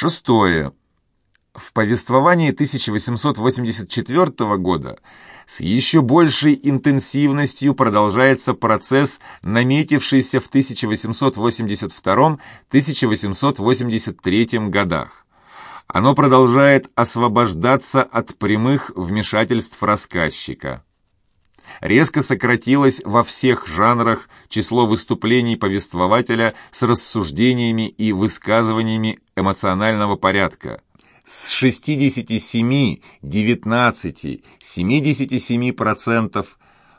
Шестое. В повествовании 1884 года с еще большей интенсивностью продолжается процесс, наметившийся в 1882-1883 годах. Оно продолжает освобождаться от прямых вмешательств рассказчика. Резко сократилось во всех жанрах число выступлений повествователя с рассуждениями и высказываниями эмоционального порядка – с 67, 19, 77%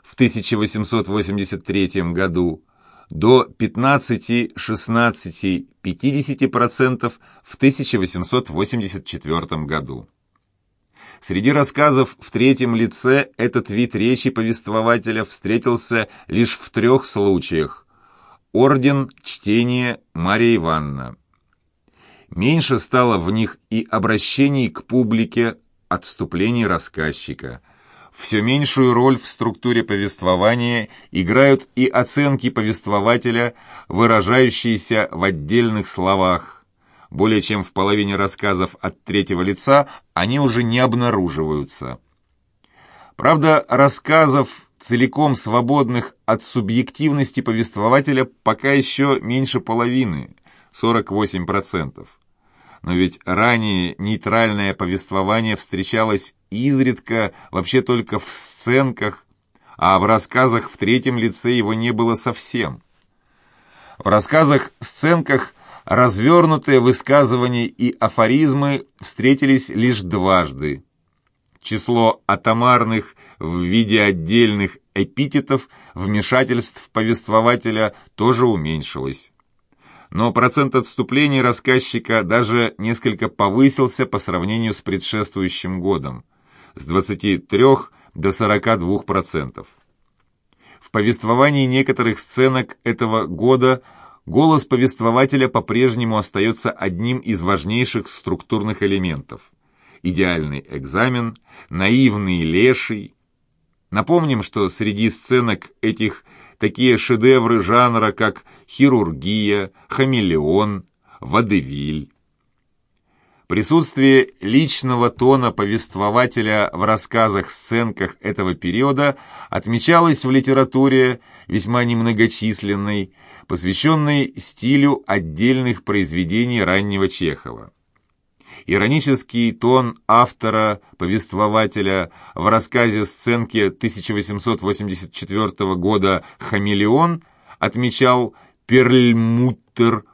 в 1883 году до 15, 16, 50% в 1884 году. Среди рассказов в третьем лице этот вид речи повествователя встретился лишь в трех случаях. Орден, чтение, Мария Ивановна. Меньше стало в них и обращений к публике, отступлений рассказчика. Все меньшую роль в структуре повествования играют и оценки повествователя, выражающиеся в отдельных словах. Более чем в половине рассказов от третьего лица они уже не обнаруживаются. Правда, рассказов, целиком свободных от субъективности повествователя, пока еще меньше половины – 48% но ведь ранее нейтральное повествование встречалось изредка, вообще только в сценках, а в рассказах в третьем лице его не было совсем. В рассказах-сценках развернутые высказывания и афоризмы встретились лишь дважды. Число атомарных в виде отдельных эпитетов вмешательств повествователя тоже уменьшилось но процент отступлений рассказчика даже несколько повысился по сравнению с предшествующим годом с 23 до 42%. В повествовании некоторых сценок этого года голос повествователя по-прежнему остается одним из важнейших структурных элементов. Идеальный экзамен, наивный леший. Напомним, что среди сценок этих такие шедевры жанра, как «Хирургия», «Хамелеон», «Водевиль». Присутствие личного тона повествователя в рассказах-сценках этого периода отмечалось в литературе, весьма немногочисленной, посвященной стилю отдельных произведений раннего Чехова. Иронический тон автора-повествователя в рассказе сценки 1884 года «Хамелеон» отмечал Перльмуттер.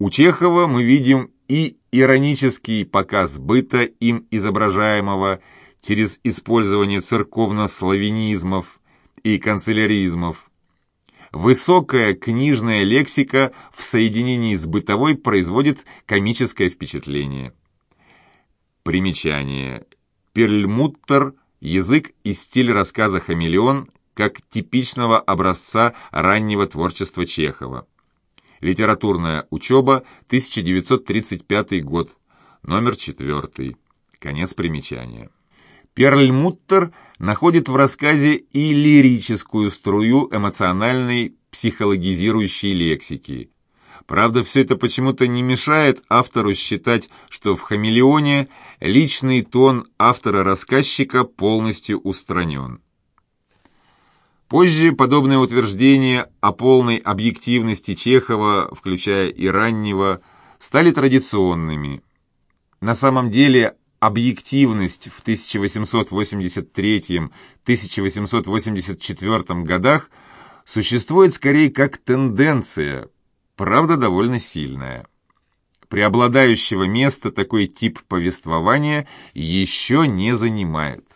У Чехова мы видим и иронический показ быта им изображаемого через использование церковно-славянизмов и канцеляризмов. Высокая книжная лексика в соединении с бытовой производит комическое впечатление. Примечание. Перльмуттер – язык и стиль рассказа «Хамелеон» как типичного образца раннего творчества Чехова. Литературная учеба, 1935 год, номер 4. Конец примечания. Перльмуттер находит в рассказе и лирическую струю эмоциональной психологизирующей лексики, Правда, все это почему-то не мешает автору считать, что в «Хамелеоне» личный тон автора-рассказчика полностью устранен. Позже подобные утверждения о полной объективности Чехова, включая и раннего, стали традиционными. На самом деле объективность в 1883-1884 годах существует скорее как тенденция, правда довольно сильная. Преобладающего места такой тип повествования еще не занимает.